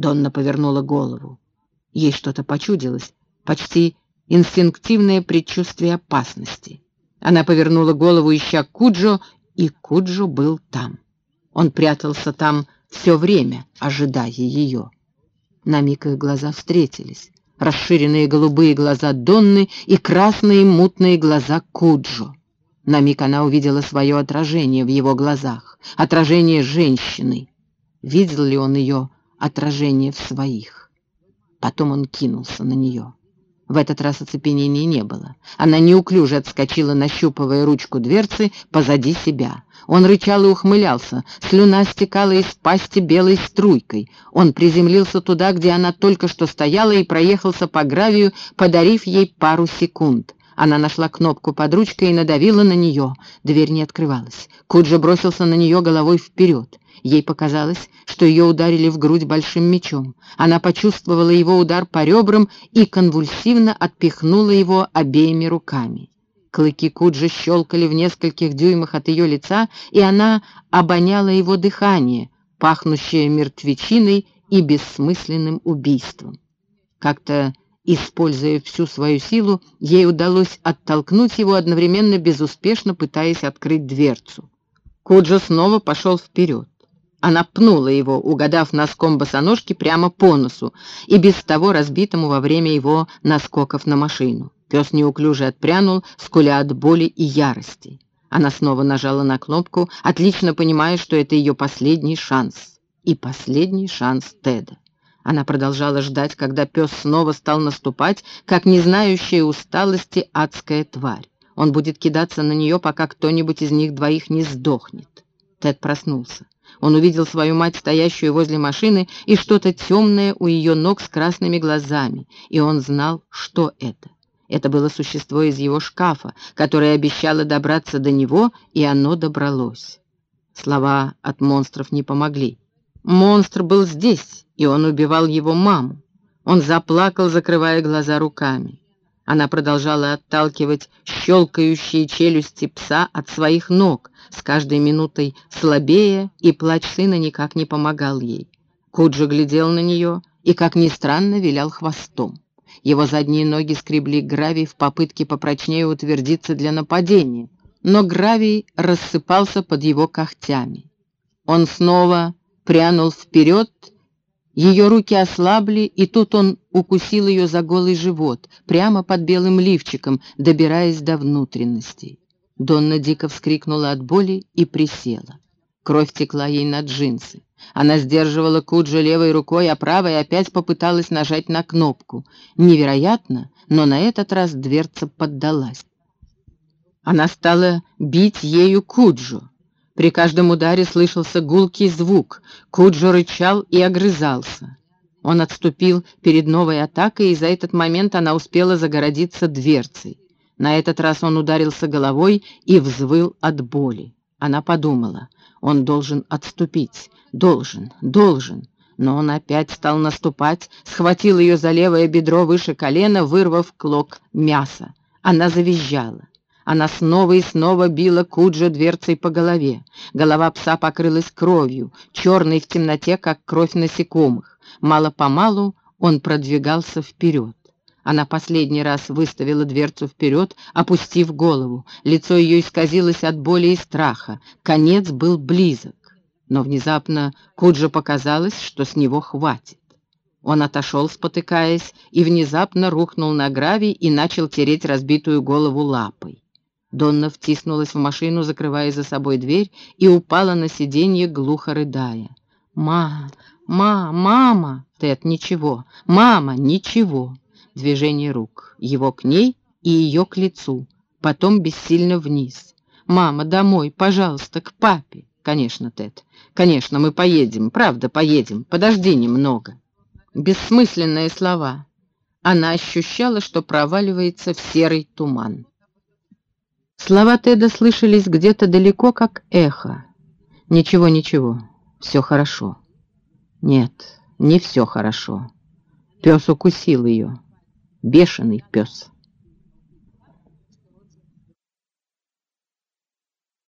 Донна повернула голову. Ей что-то почудилось, почти инстинктивное предчувствие опасности. Она повернула голову, ища Куджо, и Куджо был там. Он прятался там все время, ожидая ее. На миг их глаза встретились. Расширенные голубые глаза Донны и красные мутные глаза Куджо. На миг она увидела свое отражение в его глазах, отражение женщины. Видел ли он ее отражение в своих? Потом он кинулся на нее. В этот раз оцепенения не было. Она неуклюже отскочила, нащупывая ручку дверцы позади себя. Он рычал и ухмылялся. Слюна стекала из пасти белой струйкой. Он приземлился туда, где она только что стояла, и проехался по гравию, подарив ей пару секунд. Она нашла кнопку под ручкой и надавила на нее. Дверь не открывалась. Куджа бросился на нее головой вперед. Ей показалось, что ее ударили в грудь большим мечом. Она почувствовала его удар по ребрам и конвульсивно отпихнула его обеими руками. Клыки Куджи щелкали в нескольких дюймах от ее лица, и она обоняла его дыхание, пахнущее мертвечиной и бессмысленным убийством. Как-то, используя всю свою силу, ей удалось оттолкнуть его, одновременно безуспешно пытаясь открыть дверцу. Куджа снова пошел вперед. Она пнула его, угадав носком босоножки прямо по носу и без того разбитому во время его наскоков на машину. Пес неуклюже отпрянул, скуля от боли и ярости. Она снова нажала на кнопку, отлично понимая, что это ее последний шанс. И последний шанс Теда. Она продолжала ждать, когда пес снова стал наступать, как не знающая усталости адская тварь. Он будет кидаться на нее, пока кто-нибудь из них двоих не сдохнет. Тед проснулся. Он увидел свою мать, стоящую возле машины, и что-то темное у ее ног с красными глазами, и он знал, что это. Это было существо из его шкафа, которое обещало добраться до него, и оно добралось. Слова от монстров не помогли. Монстр был здесь, и он убивал его маму. Он заплакал, закрывая глаза руками. Она продолжала отталкивать щелкающие челюсти пса от своих ног, с каждой минутой слабее, и плач сына никак не помогал ей. Куджа глядел на нее и, как ни странно, вилял хвостом. Его задние ноги скребли гравий в попытке попрочнее утвердиться для нападения, но гравий рассыпался под его когтями. Он снова прянул вперед, ее руки ослабли, и тут он укусил ее за голый живот, прямо под белым лифчиком, добираясь до внутренностей. Донна дико вскрикнула от боли и присела. Кровь текла ей на джинсы. Она сдерживала Куджа левой рукой, а правой опять попыталась нажать на кнопку. Невероятно, но на этот раз дверца поддалась. Она стала бить ею Куджу. При каждом ударе слышался гулкий звук. Куджо рычал и огрызался. Он отступил перед новой атакой, и за этот момент она успела загородиться дверцей. На этот раз он ударился головой и взвыл от боли. Она подумала, он должен отступить, должен, должен. Но он опять стал наступать, схватил ее за левое бедро выше колена, вырвав клок мяса. Она завизжала. Она снова и снова била Куджа дверцей по голове. Голова пса покрылась кровью, черной в темноте, как кровь насекомых. Мало-помалу он продвигался вперед. Она последний раз выставила дверцу вперед, опустив голову. Лицо ее исказилось от боли и страха. Конец был близок. Но внезапно Куджа показалось, что с него хватит. Он отошел, спотыкаясь, и внезапно рухнул на гравий и начал тереть разбитую голову лапой. Донна втиснулась в машину, закрывая за собой дверь, и упала на сиденье, глухо рыдая. «Ма, ма, мама!» «Тед, ничего! Мама, ничего!» Движение рук. Его к ней и ее к лицу. Потом бессильно вниз. «Мама, домой, пожалуйста, к папе!» «Конечно, Тед. Конечно, мы поедем. Правда, поедем. Подожди немного». Бессмысленные слова. Она ощущала, что проваливается в серый туман. Слова Теда слышались где-то далеко, как эхо. «Ничего, ничего. Все хорошо». «Нет, не все хорошо. Пес укусил ее. Бешеный пес.